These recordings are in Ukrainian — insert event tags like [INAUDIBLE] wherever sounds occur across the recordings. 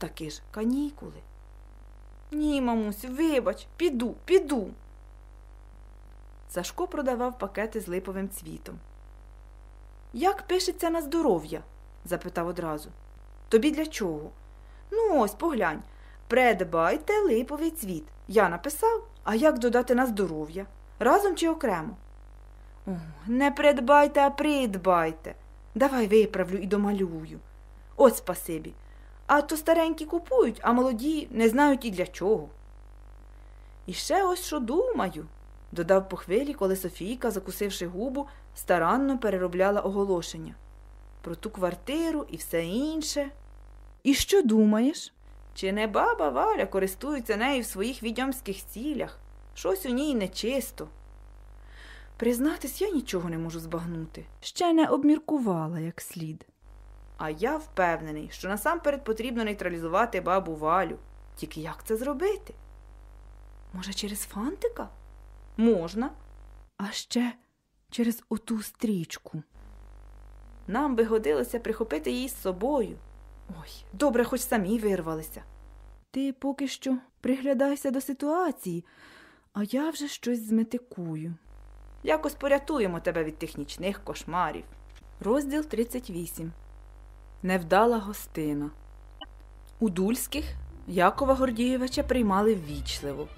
таки ж канікули. Ні, мамусь, вибач, піду, піду. Сашко продавав пакети з липовим цвітом. Як пишеться на здоров'я? запитав одразу. Тобі для чого? Ну, ось поглянь. Придбайте липовий цвіт. Я написав, а як додати на здоров'я? Разом чи окремо? О, не придбайте, а придбайте. Давай виправлю і домалюю. Ось спасибі. А то старенькі купують, а молоді не знають і для чого. І ще ось що думаю, додав по хвилі, коли Софійка, закусивши губу, старанно переробляла оголошення. Про ту квартиру і все інше. І що думаєш? Чи не баба Валя користується нею в своїх відьомських цілях? Щось у ній нечисто. Признатись, я нічого не можу збагнути. Ще не обміркувала як слід. А я впевнений, що насамперед потрібно нейтралізувати бабу Валю. Тільки як це зробити? Може, через фантика? Можна. А ще через оту стрічку. Нам би годилося прихопити її з собою. Ой, добре, хоч самі вирвалися. Ти поки що приглядайся до ситуації, а я вже щось зметикую. Якось порятуємо тебе від тих нічних кошмарів. Розділ 38 Невдала гостина. У Дульських Якова Гордієвича приймали ввічливо.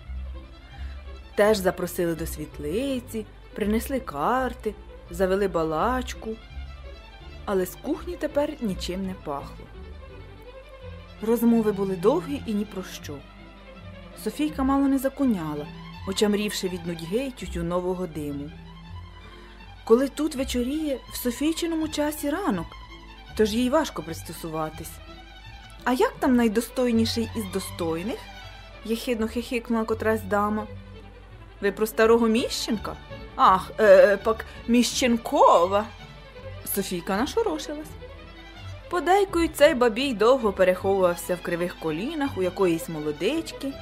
Теж запросили до світлиці, принесли карти, завели балачку, але з кухні тепер нічим не пахло. Розмови були довгі і ні про що. Софійка мало не закуняла, очамрівши від нудьги й тютюнового диму. Коли тут вечоріє, в Софійчиному часі ранок, тож їй важко пристосуватись. А як там найдостойніший із достойних? єхидно хихикнула котрась дама. Ви про старого Міщенка? Ах, е, пак Міщенкова. Софійка нашорошилась. Подейкою цей бабій довго переховувався в кривих колінах у якоїсь молодички,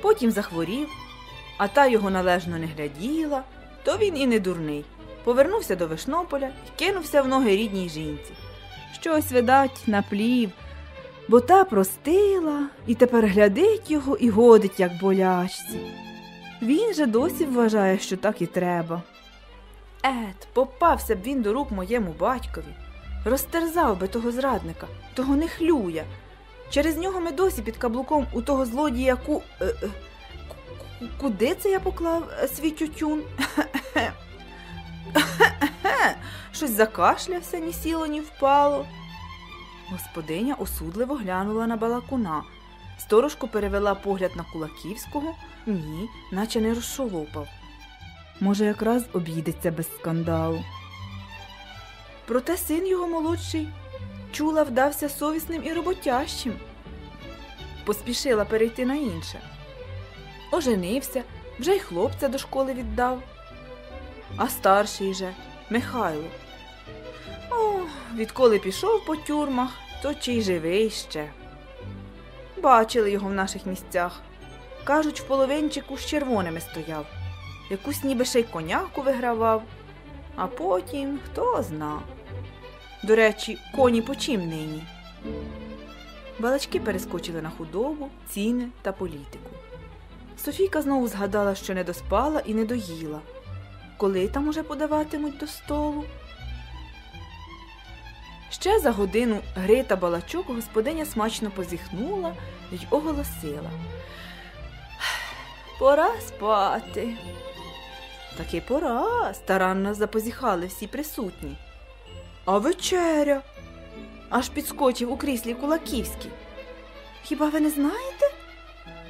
потім захворів, а та його належно не гляділа, то він і не дурний. Повернувся до Вишнополя і кинувся в ноги рідній жінці. Щось, видать, наплів, бо та простила і тепер глядить його і годить, як болячці. Він же досі вважає, що так і треба. Ет, попався б він до рук моєму батькові. Розтерзав би того зрадника, того нехлюя. Через нього ми досі під каблуком у того злодія ку. Е, е, куди це я поклав е, свій тютюн? [LAUGHS] Щось закашлявся, ні сіло, ні впало. Господиня осудливо глянула на балакуна. Сторожко перевела погляд на Кулаківського, ні, наче не розшолопав. Може, якраз обійдеться без скандалу. Проте син його молодший чула вдався совісним і роботящим. Поспішила перейти на інше. Оженився, вже й хлопця до школи віддав. А старший же Михайло. О, відколи пішов по тюрмах, то чи й живий ще. Бачили його в наших місцях. Кажуть, в половинчику з червоними стояв. Якусь ніби ще й коняку вигравав, а потім хто зна. До речі, коні по чим нині. Балачки перескочили на худобу, ціни та політику. Софійка знову згадала, що не доспала і не доїла. Коли там уже подаватимуть до столу? Ще за годину гри та балачок господиня смачно позіхнула й оголосила. Пора спати. Таки пора, старанно запозіхали всі присутні. А вечеря? Аж підскочив у кріслі Кулаківський. Хіба ви не знаєте?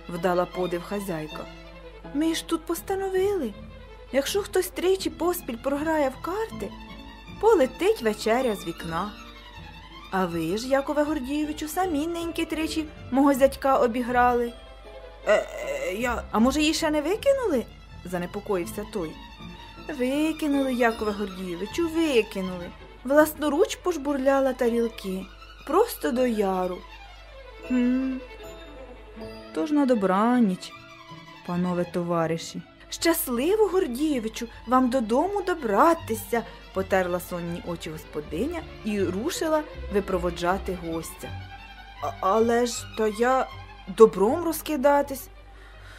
вдала подив хазяйка. Ми ж тут постановили. Якщо хтось тричі поспіль програє в карти, полетить вечеря з вікна. А ви ж, Якове Гордійовичу, самі неньки тричі мого зятька обіграли. Е, е, я... А може, її ще не викинули? занепокоївся той. Викинули, Якове Гордійовичу, викинули. Власноруч пожбурляла тарілки. Просто до яру. Хм. Тож на добраніч, панове товариші. Щасливо, Гордійовичу, вам додому добратися, потерла сонні очі господиня і рушила випроводжати гостя. Але ж то я добром розкидатись.